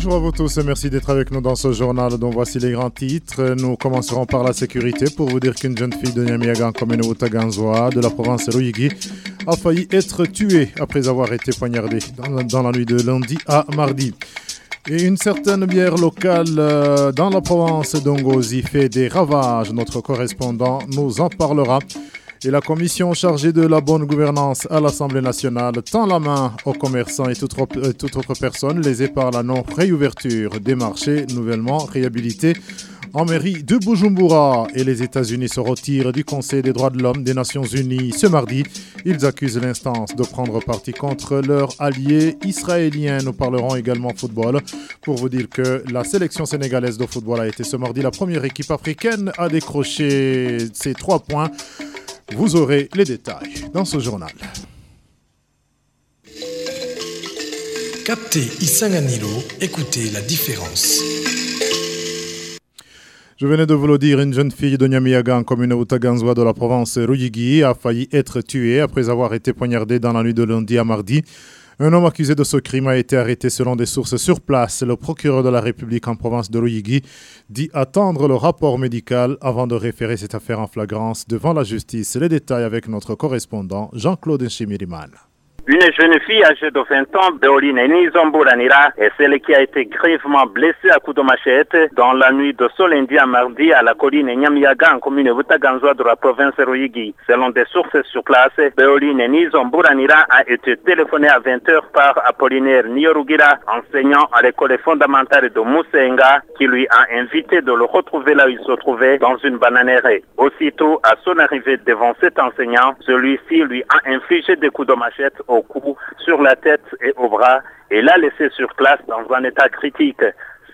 Bonjour à vous tous et merci d'être avec nous dans ce journal dont voici les grands titres. Nous commencerons par la sécurité pour vous dire qu'une jeune fille de Nyamiagan, commune Otaganzoa, de la province Ruyigi, a failli être tuée après avoir été poignardée dans, dans la nuit de lundi à mardi. Et une certaine bière locale euh, dans la province d'Ongozi fait des ravages. Notre correspondant nous en parlera. Et la commission chargée de la bonne gouvernance à l'Assemblée nationale tend la main aux commerçants et euh, toute autre personne lésée par la non-réouverture des marchés nouvellement réhabilités en mairie de Bujumbura. Et les États-Unis se retirent du Conseil des droits de l'homme des Nations Unies ce mardi. Ils accusent l'instance de prendre parti contre leur allié israélien. Nous parlerons également football pour vous dire que la sélection sénégalaise de football a été ce mardi la première équipe africaine à décrocher ces trois points. Vous aurez les détails dans ce journal. Captez Isanganilo, écoutez la différence. Je venais de vous le dire, une jeune fille de Nyamiyaga en commune Outaganzwa de la province Ruyigi a failli être tuée après avoir été poignardée dans la nuit de lundi à mardi. Un homme accusé de ce crime a été arrêté selon des sources sur place. Le procureur de la République en province de Ruyigi dit attendre le rapport médical avant de référer cette affaire en flagrance devant la justice. Les détails avec notre correspondant Jean-Claude Nchimiriman. Une jeune fille âgée de 20 ans, Beoline Nizomburanira, est celle qui a été grièvement blessée à coups de machette dans la nuit de ce lundi à mardi à la colline Nyamiyaga en commune Butaganzwa de la province Ruyigi. Selon des sources sur place, Beoline Nizomburanira a été téléphonée à 20h par Apollinaire Niorugira, enseignant à l'école fondamentale de Moussenga, qui lui a invité de le retrouver là où il se trouvait, dans une bananeraie. Aussitôt, à son arrivée devant cet enseignant, celui-ci lui a infligé des coups de machette au sur la tête et au bras et l'a laissé sur place dans un état critique.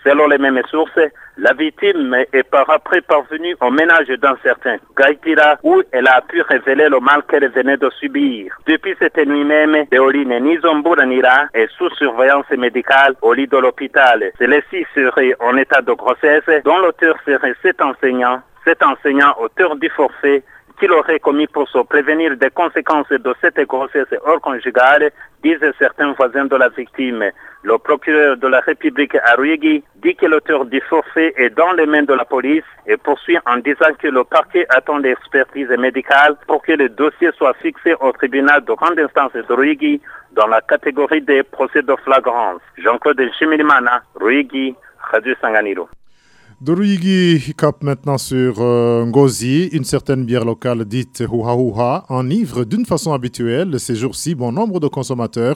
Selon les mêmes sources, la victime est par après parvenue au ménage d'un certain Gaitira où elle a pu révéler le mal qu'elle venait de subir. Depuis cette nuit même, Deoline Nizomburanira est sous surveillance médicale au lit de l'hôpital. Celle-ci serait en état de grossesse dont l'auteur serait cet enseignant, cet enseignant auteur du forfait qu'il aurait commis pour se prévenir des conséquences de cette grossesse hors conjugale, disent certains voisins de la victime. Le procureur de la République à Ruyigi dit que l'auteur du forfait est dans les mains de la police et poursuit en disant que le parquet attend l'expertise médicale pour que le dossier soit fixé au tribunal de grande instance de Ruyigi dans la catégorie des procès de flagrance. Jean-Claude Chimilimana, Ruyigi, Radio Sanganiro. De Ruyigi cap maintenant sur euh, Ngozi, une certaine bière locale dite Huha enivre d'une façon habituelle ces jours-ci bon nombre de consommateurs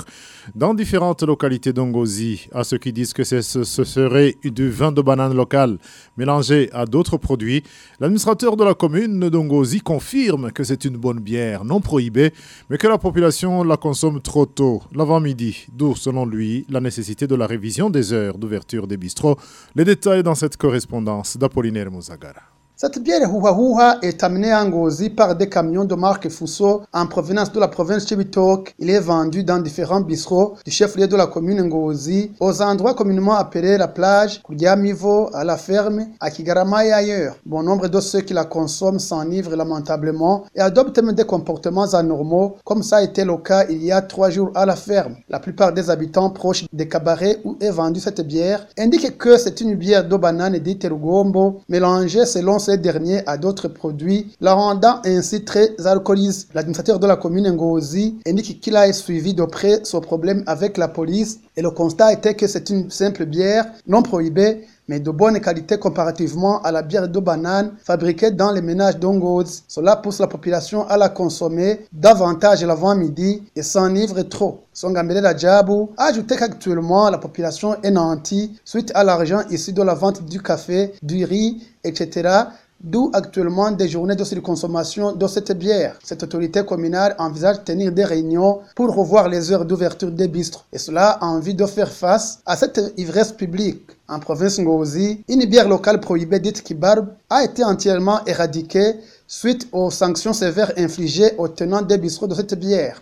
dans différentes localités d'Ongozi. À ceux qui disent que ce, ce serait du vin de banane local mélangé à d'autres produits, l'administrateur de la commune d'Ongozi confirme que c'est une bonne bière non prohibée, mais que la population la consomme trop tôt, l'avant-midi, d'où selon lui la nécessité de la révision des heures d'ouverture des bistrots. Les détails dans cette correspondance correspondance d'Apollinaire agora. Cette bière Huha Huha est amenée à Ngozi par des camions de marque Fuso en provenance de la province Chibitok. Il est vendu dans différents bistrots du chef-lieu de la commune Ngozi, aux endroits communément appelés la plage, Kudiamivo, à la ferme, à Kigarama et ailleurs. Bon nombre de ceux qui la consomment s'enivrent lamentablement et adoptent même des comportements anormaux, comme ça a été le cas il y a trois jours à la ferme. La plupart des habitants proches des cabarets où est vendue cette bière indiquent que c'est une bière de banane dite Rugombo, mélangée selon ce ces derniers à d'autres produits, la rendant ainsi très alcoolisée. L'administrateur de la commune Ngozi indique qu'il a suivi de près ce problème avec la police et le constat était que c'est une simple bière non prohibée mais de bonne qualité comparativement à la bière de banane fabriquée dans les ménages d'Ongoz. Cela pousse la population à la consommer davantage l'avant-midi et s'enivre trop. Songambele Rajabu a ajouté qu'actuellement la population est nantie suite à l'argent issu de la vente du café, du riz, etc d'où actuellement des journées de surconsommation de cette bière. Cette autorité communale envisage de tenir des réunions pour revoir les heures d'ouverture des bistres. Et cela a envie de faire face à cette ivresse publique. En province Ngozi, une bière locale prohibée dite Kibarb a été entièrement éradiquée suite aux sanctions sévères infligées aux tenants des bistrots de cette bière.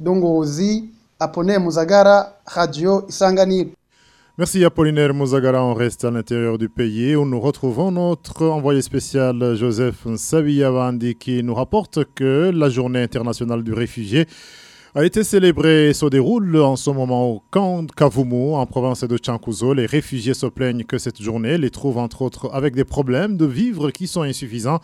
Ngozi, Apone Muzagara, Radio Isanganiro. Merci Apollinaire Mouzagara. On reste à l'intérieur du pays où nous retrouvons notre envoyé spécial Joseph Nsabiyavandi qui nous rapporte que la journée internationale du réfugié a été célébrée et se déroule en ce moment au camp Kavumu en province de Chankuzo. Les réfugiés se plaignent que cette journée les trouve entre autres avec des problèmes de vivre qui sont insuffisants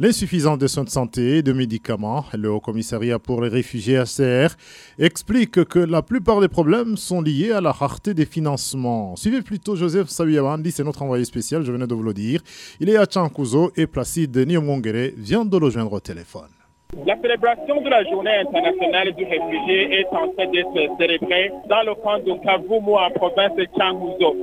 L'insuffisance de soins de santé et de médicaments, le Haut Commissariat pour les réfugiés HCR explique que la plupart des problèmes sont liés à la rareté des financements. Suivez plutôt Joseph Sabiyabandi, c'est notre envoyé spécial, je venais de vous le dire. Il est à Chankuzo et Placide Nyongongere vient de le joindre au téléphone. La célébration de la journée internationale du réfugié est en train d'être célébrée dans le camp de Kavumu en province de Changuzo.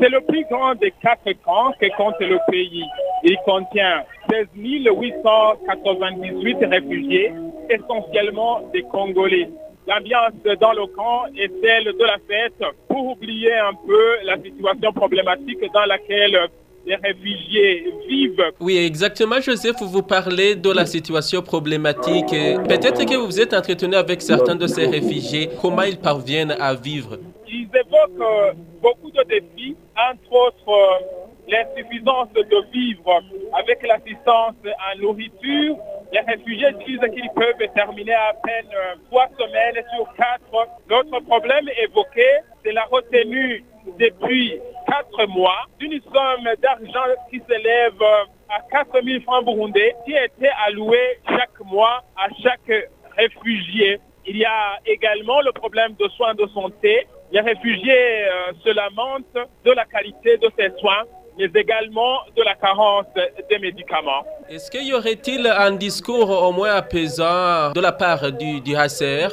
C'est le plus grand des quatre camps que compte le pays. Il contient 16 898 réfugiés, essentiellement des Congolais. L'ambiance dans le camp est celle de la fête pour oublier un peu la situation problématique dans laquelle les réfugiés vivent. Oui, exactement, Joseph, vous parlez de la situation problématique. Peut-être que vous êtes entretenu avec certains de ces réfugiés. Comment ils parviennent à vivre? Ils évoquent euh, beaucoup de défis, entre autres euh, l'insuffisance de vivre avec l'assistance en nourriture. Les réfugiés disent qu'ils peuvent terminer à peine euh, trois semaines sur quatre. L'autre problème évoqué, c'est la retenue depuis quatre mois d'une somme d'argent qui s'élève à 4 000 francs burundais qui était allouée chaque mois à chaque réfugié. Il y a également le problème de soins de santé. Les réfugiés euh, se lamentent de la qualité de ces soins mais également de la carence des médicaments. Est-ce qu'il y aurait-il un discours au moins apaisant de la part du, du HCR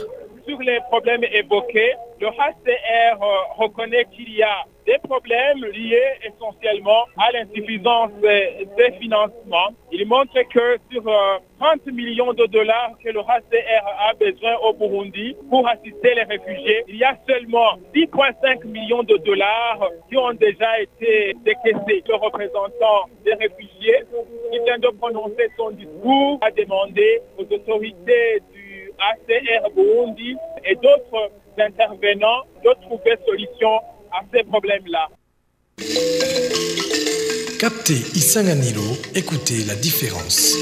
Sur les problèmes évoqués, le HCR euh, reconnaît qu'il y a des problèmes liés essentiellement à l'insuffisance des financements. Il montre que sur 30 euh, millions de dollars que le HCR a besoin au Burundi pour assister les réfugiés, il y a seulement 10,5 millions de dollars qui ont déjà été décaissés. Le représentant des réfugiés qui vient de prononcer son discours a demandé aux autorités du HCR Burundi et d'autres intervenants de trouver solution à ces problèmes-là. Captez Isanganilo, écoutez la différence.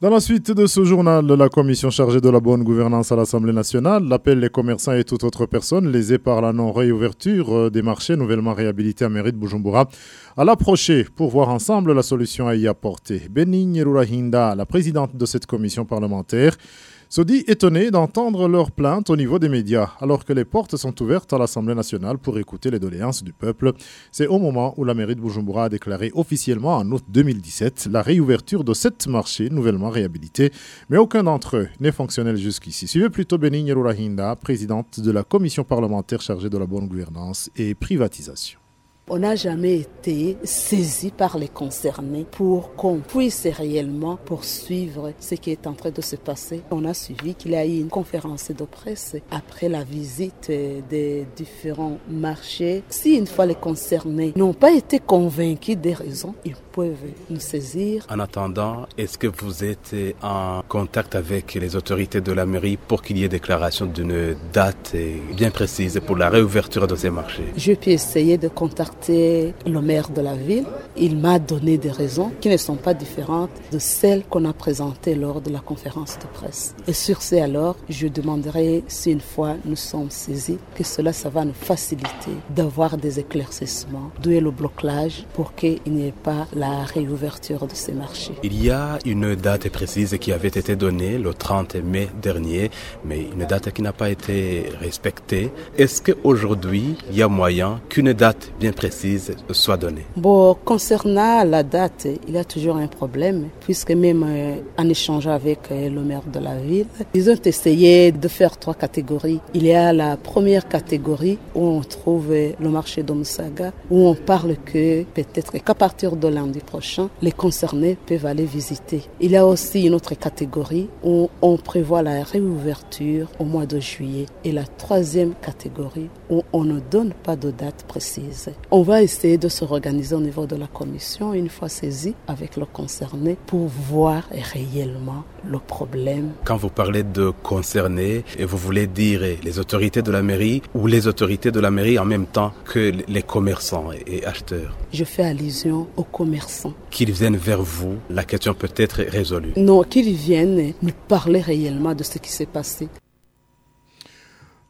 Dans la suite de ce journal, la commission chargée de la bonne gouvernance à l'Assemblée nationale appelle les commerçants et toute autre personne lésée par la non-réouverture euh, des marchés nouvellement réhabilités à mairie de Bujumbura à l'approcher pour voir ensemble la solution à y apporter. Benigne Rurahinda, la présidente de cette commission parlementaire, se étonné d'entendre leurs plaintes au niveau des médias, alors que les portes sont ouvertes à l'Assemblée nationale pour écouter les doléances du peuple. C'est au moment où la mairie de Bujumbura a déclaré officiellement en août 2017 la réouverture de sept marchés nouvellement réhabilités, mais aucun d'entre eux n'est fonctionnel jusqu'ici. Suivez plutôt Benigne Rurahinda, présidente de la commission parlementaire chargée de la bonne gouvernance et privatisation. On n'a jamais été saisi par les concernés pour qu'on puisse réellement poursuivre ce qui est en train de se passer. On a suivi qu'il y a eu une conférence de presse après la visite des différents marchés. Si une fois les concernés n'ont pas été convaincus des raisons, ils peuvent nous saisir. En attendant, est-ce que vous êtes en contact avec les autorités de la mairie pour qu'il y ait déclaration d'une date bien précise pour la réouverture de ces marchés? Je peux essayer de contacter le maire de la ville. Il m'a donné des raisons qui ne sont pas différentes de celles qu'on a présentées lors de la conférence de presse. Et sur ce alors, je demanderai si une fois nous sommes saisis, que cela, ça va nous faciliter d'avoir des éclaircissements, d'où est le blocage pour qu'il n'y ait pas la réouverture de ces marchés. Il y a une date précise qui avait été donnée le 30 mai dernier, mais une date qui n'a pas été respectée. Est-ce qu'aujourd'hui, il y a moyen qu'une date bien précise soit donnée? Bon, concernant la date, il y a toujours un problème, puisque même euh, en échangeant avec euh, le maire de la ville, ils ont essayé de faire trois catégories. Il y a la première catégorie où on trouve euh, le marché d'Omusaga, où on parle que peut-être qu'à partir de lundi prochain, les concernés peuvent aller visiter. Il y a aussi une autre catégorie où on prévoit la réouverture au mois de juillet. Et la troisième catégorie où on ne donne pas de date précise. On va essayer de se organiser au niveau de la commission une fois saisie avec le concerné pour voir réellement le problème. Quand vous parlez de concernés, vous voulez dire les autorités de la mairie ou les autorités de la mairie en même temps que les commerçants et acheteurs? Je fais allusion aux commerçants. Qu'ils viennent vers vous, la question peut être résolue. Non, qu'ils viennent nous parler réellement de ce qui s'est passé.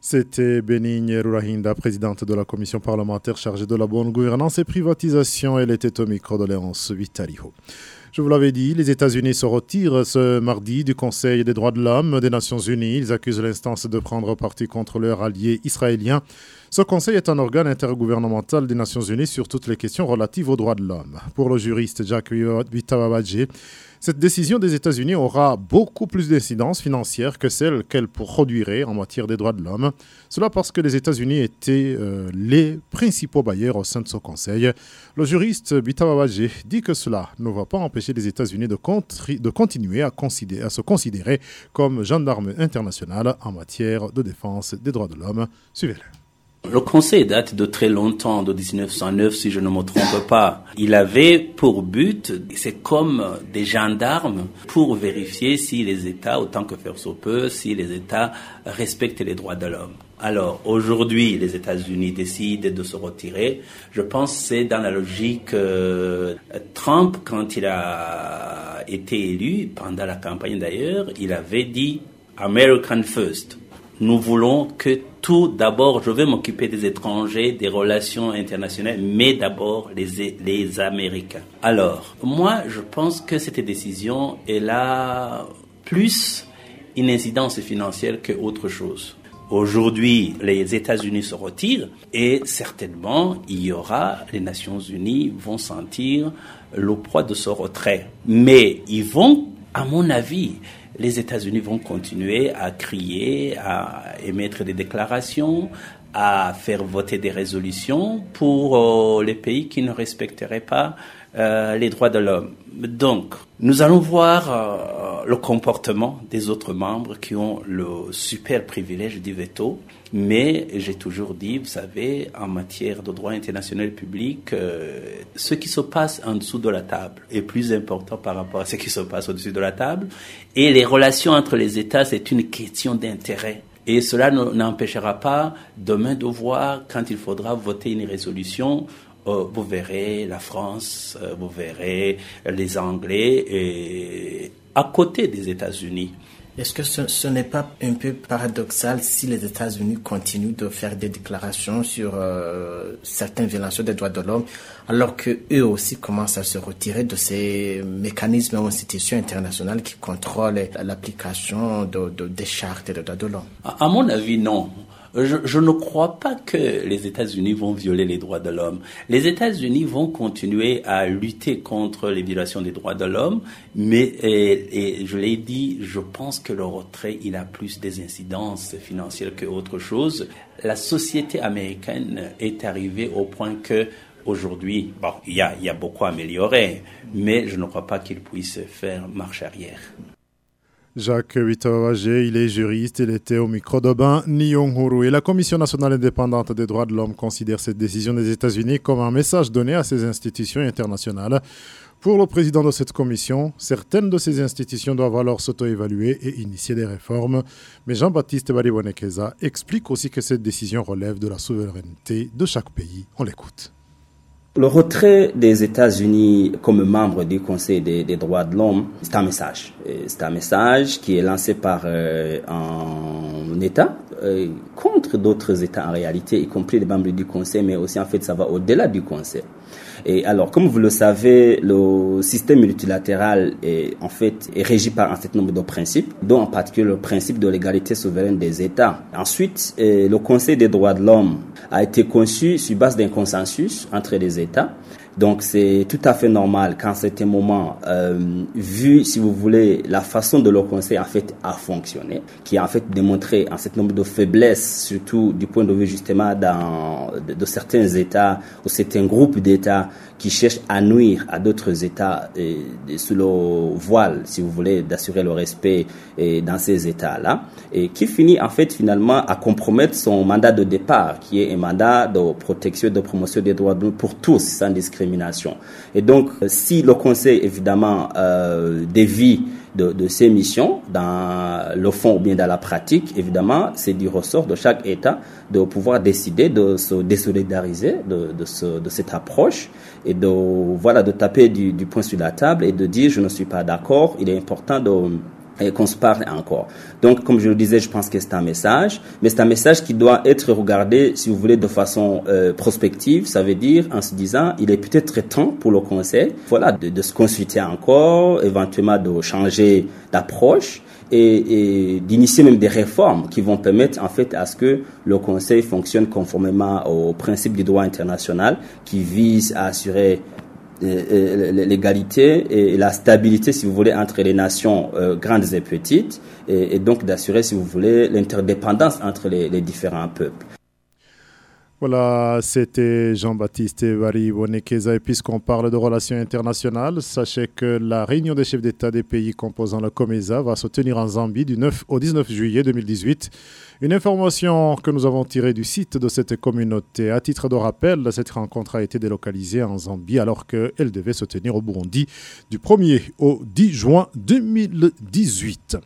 C'était Benigne Rurahinda, présidente de la commission parlementaire chargée de la bonne gouvernance et privatisation. Elle était au micro de Léonce Vitaliho. Je vous l'avais dit, les États-Unis se retirent ce mardi du Conseil des droits de l'homme des Nations Unies. Ils accusent l'instance de prendre parti contre leur allié israélien. Ce conseil est un organe intergouvernemental des Nations Unies sur toutes les questions relatives aux droits de l'homme. Pour le juriste Jacques Vitawabadje, cette décision des États-Unis aura beaucoup plus d'incidence financière que celle qu'elle produirait en matière des droits de l'homme. Cela parce que les États-Unis étaient euh, les principaux bailleurs au sein de ce conseil. Le juriste Bitawawaje dit que cela ne va pas empêcher les États-Unis de, de, continuer à, à se considérer comme gendarme international en matière de défense des droits de l'homme. Suivez-le. Le Conseil date de très longtemps, de 1909 si je ne me trompe pas. Il avait pour but, c'est comme des gendarmes pour vérifier si les États, autant que faire se peut, si les États respectent les droits de l'homme. Alors aujourd'hui, les États-Unis décident de se retirer. Je pense que c'est dans la logique euh, Trump, quand il a été élu, pendant la campagne d'ailleurs, il avait dit American First. Nous voulons que tout d'abord, je vais m'occuper des étrangers, des relations internationales, mais d'abord les, Américains. Alors, moi, je pense que cette décision est là plus une incidence financière que autre chose. Aujourd'hui, les États-Unis se retirent et certainement il y aura, les Nations Unies vont sentir le poids de ce retrait. Mais ils vont, à mon avis, les États-Unis vont continuer à crier, à émettre des déclarations, à faire voter des résolutions pour euh, les pays qui ne respecteraient pas euh, les droits de l'homme. Donc, nous allons voir euh, le comportement des autres membres qui ont le super privilège du veto. Mais j'ai toujours dit, vous savez, en matière de droit international public, euh, ce qui se passe en dessous de la table est plus important par rapport à ce qui se passe au-dessus de la table. Et les relations entre les États, c'est une question d'intérêt. Et cela n'empêchera pas demain de voir, quand il faudra voter une résolution, euh, vous verrez la France, euh, vous verrez les Anglais et à côté des États-Unis. Est-ce que ce, n'est pas un peu paradoxal si les États-Unis continuent de faire des déclarations sur euh, certaines violations des droits de l'homme, alors qu'eux aussi commencent à se retirer de ces mécanismes ou institutions internationales qui contrôlent l'application de, des chartes des droits de l'homme? À mon avis, non. Je, ne crois pas que les États-Unis vont violer les droits de l'homme. Les États-Unis vont continuer à lutter contre les violations des droits de l'homme, mais et, je l'ai dit, je pense que le retrait il a plus des incidences financières que autre chose. La société américaine est arrivée au point que aujourd'hui, bon, il y a, y a beaucoup à améliorer, mais je ne crois pas qu'il puisse faire marche arrière. Jacques Witawage, il est juriste, il était au micro de bain Nyonguru. Et la Commission nationale indépendante des droits de l'homme considère cette décision des États-Unis comme un message donné à ces institutions internationales. Pour le président de cette commission, certaines de ces institutions doivent alors s'auto-évaluer et initier des réformes. Mais Jean-Baptiste Baribonekeza explique aussi que cette décision relève de la souveraineté de chaque pays. On l'écoute. Le retrait des États-Unis comme membre du Conseil des, droits de l'homme, c'est un message. C'est un message qui est lancé par euh, un État euh, contre d'autres États en réalité, y compris les membres du Conseil, mais aussi en fait ça va au-delà du Conseil. Et alors, comme vous le savez, le système multilatéral est en fait régi par un certain nombre de principes, dont en particulier le principe de l'égalité souveraine des États. Ensuite, euh, le Conseil des droits de l'homme a été conçu sur base d'un consensus entre les États donc c'est tout à fait normal qu'en certain moment, euh, vu, si vous voulez, la façon de le conseil en fait a fonctionné, qui a en fait démontré un certain nombre de faiblesses, surtout du point de vue justement dans, de, certains États ou certains groupes d'États qui cherchent à nuire à d'autres États sous le voile, si vous voulez, d'assurer le respect dans ces États-là, et qui finit en fait finalement à compromettre son mandat de départ, qui est un mandat de protection et de promotion des droits de l'homme pour tous, sans discrimination. Et donc, si le Conseil, évidemment, euh, dévie de, ces missions dans le fond ou bien dans la pratique, évidemment, c'est du ressort de chaque État de pouvoir décider de se désolidariser de, de cette approche et de, voilà, de taper du, du poing sur la table et de dire je ne suis pas d'accord, il est important de et qu'on se parle encore. Donc, comme je le disais, je pense que c'est un message, mais c'est un message qui doit être regardé, si vous voulez, de façon euh, prospective. Ça veut dire, en se disant, il est peut-être temps pour le Conseil, voilà, de, se consulter encore, éventuellement de changer d'approche et, et d'initier même des réformes qui vont permettre en fait à ce que le Conseil fonctionne conformément aux principes du droit international qui vise à assurer l'égalité et la stabilité, si vous voulez, entre les nations euh, grandes et petites, et, donc d'assurer, si vous voulez, l'interdépendance entre les, différents peuples. Voilà, c'était Jean-Baptiste Vari Bonekeza. Et puisqu'on parle de relations internationales, sachez que la réunion des chefs d'État des pays composant la COMESA va se tenir en Zambie du 9 au 19 juillet 2018. Une information que nous avons tirée du site de cette communauté. À titre de rappel, cette rencontre a été délocalisée en Zambie alors qu'elle devait se tenir au Burundi du 1er au 10 juin 2018.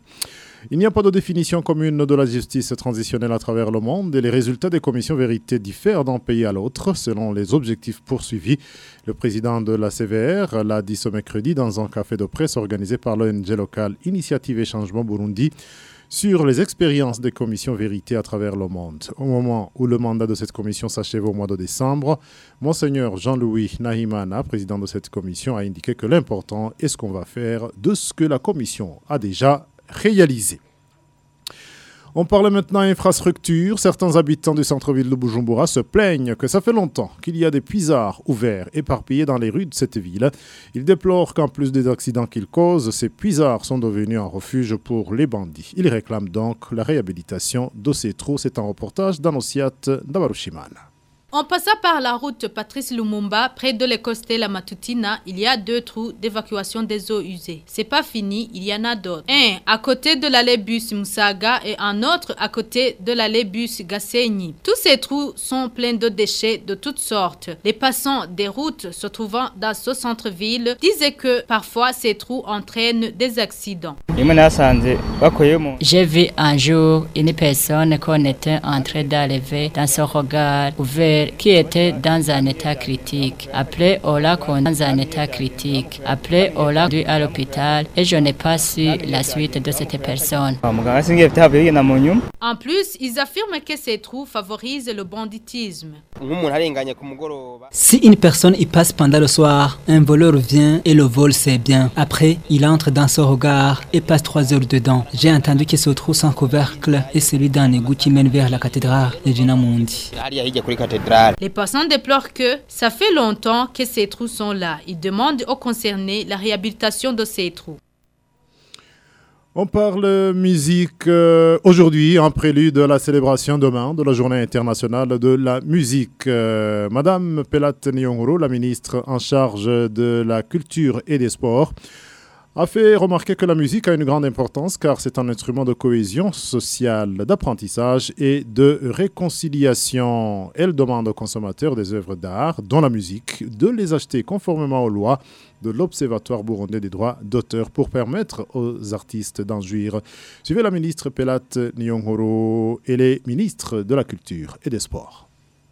Il n'y a pas de définition commune de la justice transitionnelle à travers le monde et les résultats des commissions vérité diffèrent d'un pays à l'autre selon les objectifs poursuivis. Le président de la CVR l'a dit ce mercredi dans un café de presse organisé par l'ONG locale Initiative et Changement Burundi sur les expériences des commissions vérité à travers le monde. Au moment où le mandat de cette commission s'achève au mois de décembre, Monseigneur Jean-Louis Nahimana, président de cette commission, a indiqué que l'important est ce qu'on va faire de ce que la commission a déjà réalisé. On parle maintenant infrastructure. Certains habitants du centre-ville de Bujumbura se plaignent que ça fait longtemps qu'il y a des puisards ouverts éparpillés dans les rues de cette ville. Ils déplorent qu'en plus des accidents qu'ils causent, ces puisards sont devenus un refuge pour les bandits. Ils réclament donc la réhabilitation de ces trous. C'est un reportage d'Anosiat Davarushimana. En passant par la route Patrice Lumumba, près de l'écoste La Matutina, il y a deux trous d'évacuation des eaux usées. C'est pas fini, il y en a d'autres. Un à côté de l'allée bus Musaga et un autre à côté de l'allée bus Gasseini. Tous ces trous sont pleins de déchets de toutes sortes. Les passants des routes se trouvant dans ce centre-ville disaient que parfois ces trous entraînent des accidents. J'ai vu un jour une personne qu'on était en train d'arriver dans ce regard ouvert qui était dans un état critique. Après, on l'a dans un état critique. Après, on l'a dû à l'hôpital et je n'ai pas su la suite de cette personne. En plus, ils affirment que ces trous favorisent le banditisme. Si une personne y passe pendant le soir, un voleur vient et le vol c'est bien. Après, il entre dans son regard et passe trois heures dedans. J'ai entendu que ce trou sans couvercle est celui d'un égout qui mène vers la cathédrale de Dinamundi. Les passants déplorent que ça fait longtemps que ces trous sont là. Ils demandent aux concernés la réhabilitation de ces trous. On parle musique euh, aujourd'hui en prélude de la célébration demain de la journée internationale de la musique. Euh, Madame Pelat Nyongoro, la ministre en charge de la culture et des sports, a fait remarquer que la musique a une grande importance car c'est un instrument de cohésion sociale, d'apprentissage et de réconciliation. Elle demande aux consommateurs des œuvres d'art, dont la musique, de les acheter conformément aux lois de l'Observatoire burundais des droits d'auteur pour permettre aux artistes d'en jouir. Suivez la ministre Pelat Nyongoro et les ministres de la Culture et des Sports.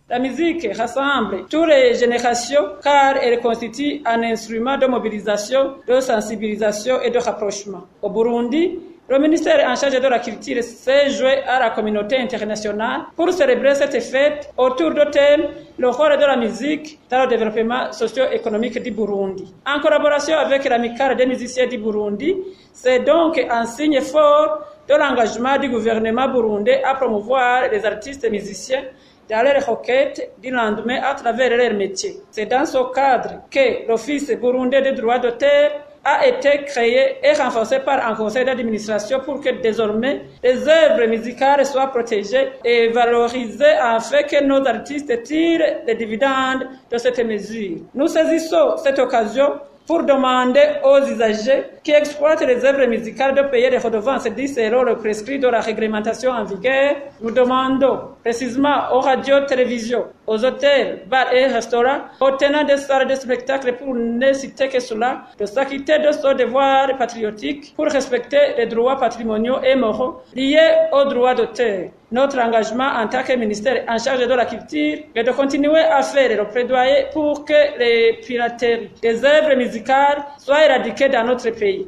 La musique rassemble toutes les générations car elle constitue un instrument de mobilisation, de sensibilisation et de rapprochement. Au Burundi, le ministère en charge de la culture s'est joué à la communauté internationale pour célébrer cette fête autour de thème le rôle de la musique dans le développement socio-économique du Burundi. En collaboration avec l'amicale des musiciens du Burundi, c'est donc un signe fort de l'engagement du gouvernement burundais à promouvoir les artistes musiciens dans leur requête du lendemain à travers leur métier. C'est dans ce cadre que l'Office burundais des droits d'auteur a été créé et renforcé par un conseil d'administration pour que désormais les œuvres musicales soient protégées et valorisées afin que nos artistes tirent les dividendes de cette mesure. Nous saisissons cette occasion pour demander aux usagers qui exploitent les œuvres musicales de payer les redevances dit selon le prescrit de la réglementation en vigueur. Nous demandons précisément aux radios, télévisions, aux hôtels, bars et restaurants, aux tenants des salles de spectacle pour ne citer que cela, de s'acquitter de ce devoir patriotique pour respecter les droits patrimoniaux et moraux liés aux droits d'auteur. Notre engagement en tant que ministère en charge de la culture est de continuer à faire le plaidoyer pour que les pirateries des œuvres musicales soient éradiquées dans notre pays.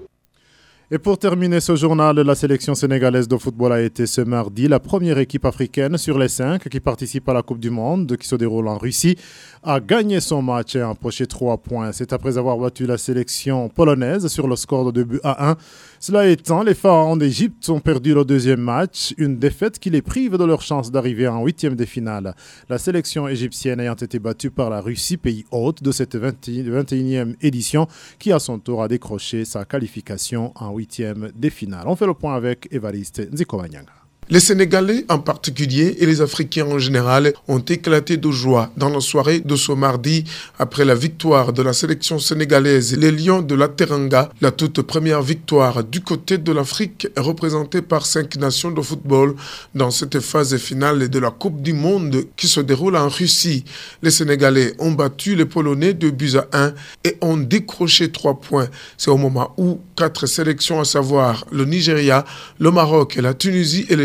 Et pour terminer ce journal, la sélection sénégalaise de football a été ce mardi la première équipe africaine sur les cinq qui participent à la Coupe du Monde qui se déroule en Russie a gagné son match et a empoché 3 points. C'est après avoir battu la sélection polonaise sur le score de 2 buts à 1. Cela étant, les pharaons d'Égypte ont perdu le deuxième match, une défaite qui les prive de leur chance d'arriver en huitième de finale. La sélection égyptienne ayant été battue par la Russie, pays hôte de cette 21e édition, qui à son tour a décroché sa qualification en huitième des finales. On fait le point avec Evariste Nzikowanyanga. Les Sénégalais en particulier et les Africains en général ont éclaté de joie dans la soirée de ce mardi après la victoire de la sélection sénégalaise, les Lions de la Teranga, la toute première victoire du côté de l'Afrique représentée par cinq nations de football dans cette phase finale de la Coupe du Monde qui se déroule en Russie. Les Sénégalais ont battu les Polonais de buts à 1 et ont décroché trois points. C'est au moment où quatre sélections, à savoir le Nigeria, le Maroc, la Tunisie et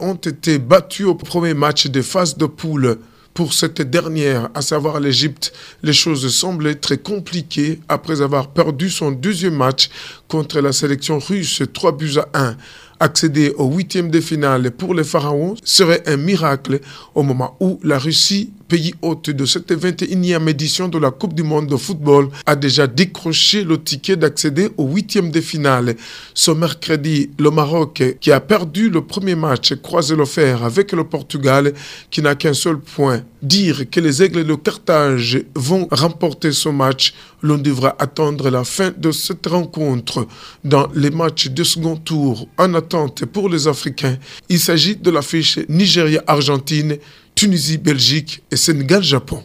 ont été battus au premier match des phases de poule. Pour cette dernière, à savoir l'Égypte, les choses semblaient très compliquées après avoir perdu son deuxième match contre la sélection russe 3 buts à 1. Accéder au huitième de finale pour les Pharaons serait un miracle au moment où la Russie, pays hôte de cette 21e édition de la Coupe du Monde de football, a déjà décroché le ticket d'accéder au huitième de finale. Ce mercredi, le Maroc, qui a perdu le premier match, croise le fer avec le Portugal, qui n'a qu'un seul point. Dire que les Aigles de Carthage vont remporter ce match, l'on devra attendre la fin de cette rencontre. Dans les matchs de second tour en attente pour les Africains, il s'agit de l'affiche Nigeria-Argentine, Tunisie-Belgique et Sénégal-Japon.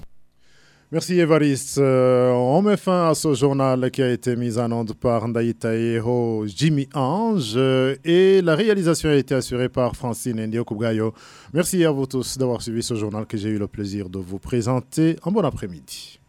Merci Évariste. Euh, on met fin à ce journal qui a été mis en onde par Ndaïtaïho Jimmy Ange euh, et la réalisation a été assurée par Francine Ndiokugayo. Merci à vous tous d'avoir suivi ce journal que j'ai eu le plaisir de vous présenter. Un bon après-midi.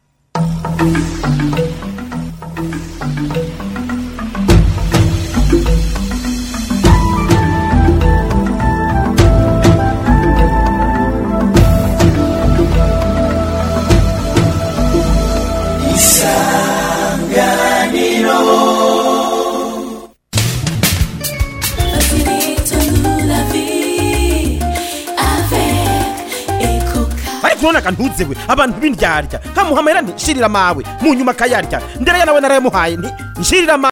tunaga ntuzewe abantu b'indyarya. Nkamuha amahera nti shirira amawe mu nyuma akayarya. Ndera nawe narayamuhaye nti shirira amawe